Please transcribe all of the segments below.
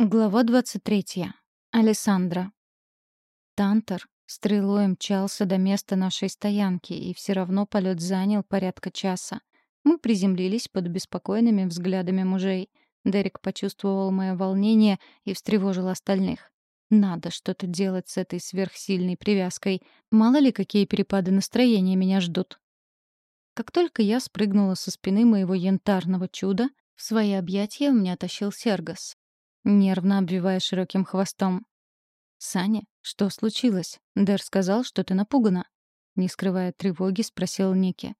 Глава 23. Алессандра. Тантор стрелой мчался до места нашей стоянки, и все равно полет занял порядка часа. Мы приземлились под беспокойными взглядами мужей. Дерек почувствовал мое волнение и встревожил остальных. Надо что-то делать с этой сверхсильной привязкой. Мало ли, какие перепады настроения меня ждут. Как только я спрыгнула со спины моего янтарного чуда, в свои объятия у меня тащил Сергас нервно обвивая широким хвостом. «Саня, что случилось? Дэр сказал, что ты напугана». Не скрывая тревоги, спросил Ники.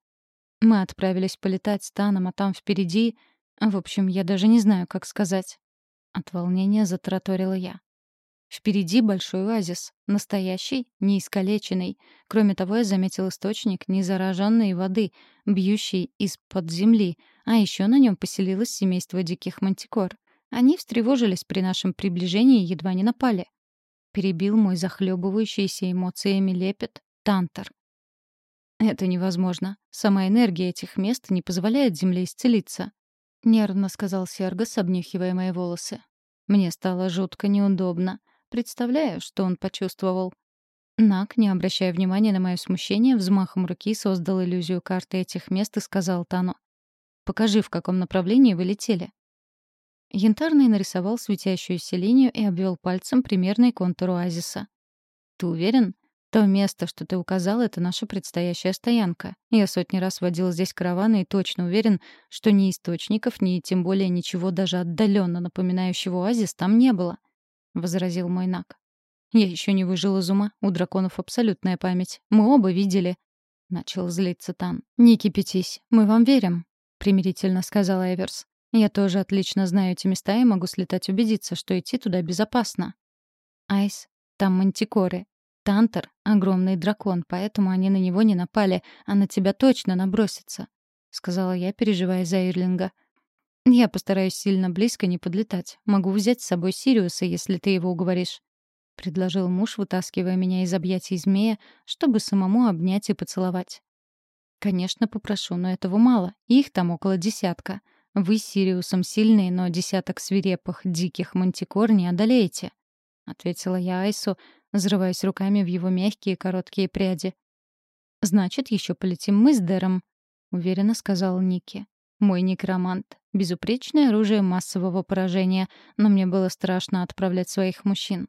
«Мы отправились полетать с Таном, а там впереди... В общем, я даже не знаю, как сказать». От волнения затараторила я. Впереди большой оазис, настоящий, неискалеченный. Кроме того, я заметил источник незараженной воды, бьющий из-под земли, а еще на нем поселилось семейство диких мантикор. Они встревожились при нашем приближении и едва не напали. Перебил мой захлебывающийся эмоциями лепет Тантор. «Это невозможно. Сама энергия этих мест не позволяет Земле исцелиться», — нервно сказал Сергос, обнюхивая мои волосы. Мне стало жутко неудобно. Представляю, что он почувствовал. Нак, не обращая внимания на мое смущение, взмахом руки создал иллюзию карты этих мест и сказал Тану. «Покажи, в каком направлении вы летели». Янтарный нарисовал светящуюся линию и обвел пальцем примерный контур оазиса. «Ты уверен? То место, что ты указал, — это наша предстоящая стоянка. Я сотни раз водил здесь караваны и точно уверен, что ни источников, ни тем более ничего даже отдаленно напоминающего оазис там не было», — возразил мой Нак. «Я еще не выжил из ума. У драконов абсолютная память. Мы оба видели». Начал злиться Тан. «Не кипятись. Мы вам верим», — примирительно сказал Эверс. Я тоже отлично знаю эти места и могу слетать убедиться, что идти туда безопасно. Айс, там мантикоры. Тантор — огромный дракон, поэтому они на него не напали, а на тебя точно набросятся», — сказала я, переживая за Ирлинга. «Я постараюсь сильно близко не подлетать. Могу взять с собой Сириуса, если ты его уговоришь», — предложил муж, вытаскивая меня из объятий змея, чтобы самому обнять и поцеловать. «Конечно, попрошу, но этого мало. Их там около десятка. Вы Сириусом сильные, но десяток свирепых, диких мантикор не одолеете», — ответила я Айсу, взрываясь руками в его мягкие короткие пряди. «Значит, еще полетим мы с Дэром», — уверенно сказал Ники. «Мой некромант. Безупречное оружие массового поражения, но мне было страшно отправлять своих мужчин».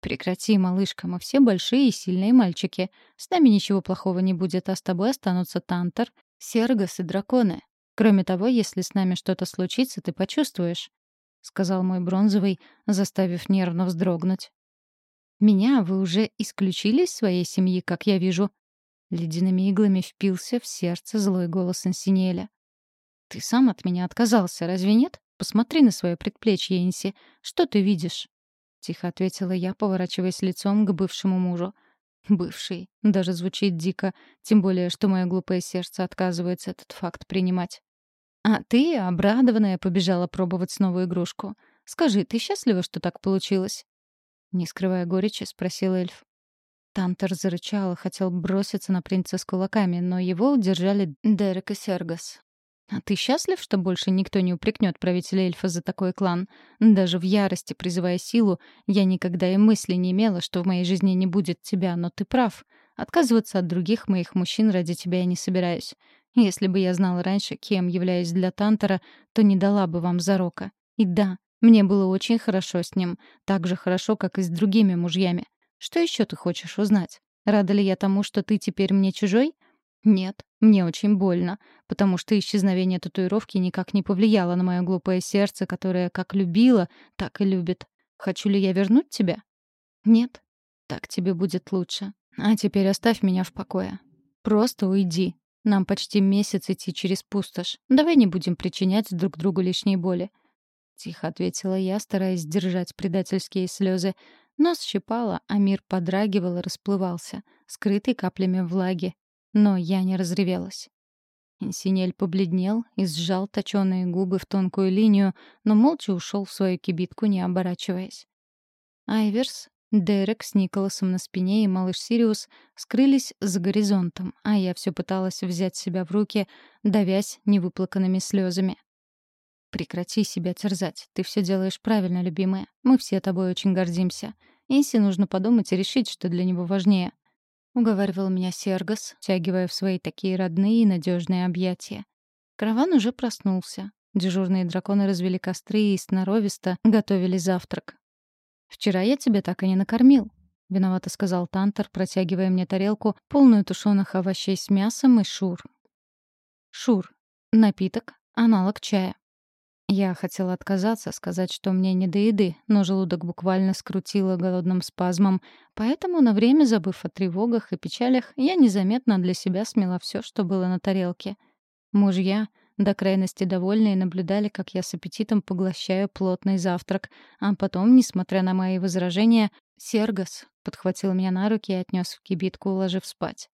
«Прекрати, малышка, мы все большие и сильные мальчики. С нами ничего плохого не будет, а с тобой останутся Тантор, Сергос и драконы. Кроме того, если с нами что-то случится, ты почувствуешь», — сказал мой бронзовый, заставив нервно вздрогнуть. «Меня вы уже исключили из своей семьи, как я вижу?» Ледяными иглами впился в сердце злой голос Инсинеля. «Ты сам от меня отказался, разве нет? Посмотри на свое предплечье, Инси. Что ты видишь?» Тихо ответила я, поворачиваясь лицом к бывшему мужу. Бывший. Даже звучит дико, тем более, что мое глупое сердце отказывается этот факт принимать. А ты, обрадованная, побежала пробовать новую игрушку. Скажи, ты счастлива, что так получилось? Не скрывая горечи, спросил эльф. Тантер зарычал и хотел броситься на принца с кулаками, но его удержали Дерек и Сергас. «А ты счастлив, что больше никто не упрекнет правителя эльфа за такой клан? Даже в ярости, призывая силу, я никогда и мысли не имела, что в моей жизни не будет тебя, но ты прав. Отказываться от других моих мужчин ради тебя я не собираюсь. Если бы я знала раньше, кем являюсь для Тантора, то не дала бы вам зарока. И да, мне было очень хорошо с ним, так же хорошо, как и с другими мужьями. Что еще ты хочешь узнать? Рада ли я тому, что ты теперь мне чужой? Нет, мне очень больно, потому что исчезновение татуировки никак не повлияло на мое глупое сердце, которое как любило, так и любит. Хочу ли я вернуть тебя? Нет. Так тебе будет лучше. А теперь оставь меня в покое. Просто уйди. Нам почти месяц идти через пустошь. Давай не будем причинять друг другу лишней боли. Тихо ответила я, стараясь сдержать предательские слезы. Нос щипало, а мир подрагивал и расплывался, скрытый каплями влаги, но я не разревелась. Инсинель побледнел и сжал точёные губы в тонкую линию, но молча ушел в свою кибитку, не оборачиваясь. Айверс, Дерек с Николасом на спине и малыш Сириус скрылись за горизонтом, а я все пыталась взять себя в руки, давясь невыплаканными слезами. Прекрати себя терзать. Ты все делаешь правильно, любимая. Мы все тобой очень гордимся. Инси нужно подумать и решить, что для него важнее. Уговаривал меня Сергос, тягивая в свои такие родные и надежные объятия. Караван уже проснулся. Дежурные драконы развели костры и сноровисто готовили завтрак. «Вчера я тебя так и не накормил», — виновато сказал Тантор, протягивая мне тарелку, полную тушеных овощей с мясом и шур. Шур — напиток, аналог чая. Я хотела отказаться, сказать, что мне не до еды, но желудок буквально скрутило голодным спазмом, поэтому, на время забыв о тревогах и печалях, я незаметно для себя смела все, что было на тарелке. Мужья, до крайности довольные, наблюдали, как я с аппетитом поглощаю плотный завтрак, а потом, несмотря на мои возражения, Сергос подхватил меня на руки и отнес в кибитку, уложив спать.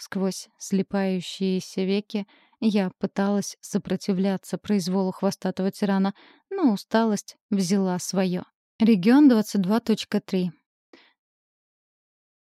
Сквозь слепающиеся веки я пыталась сопротивляться произволу хвостатого тирана, но усталость взяла свое. Регион 22.3.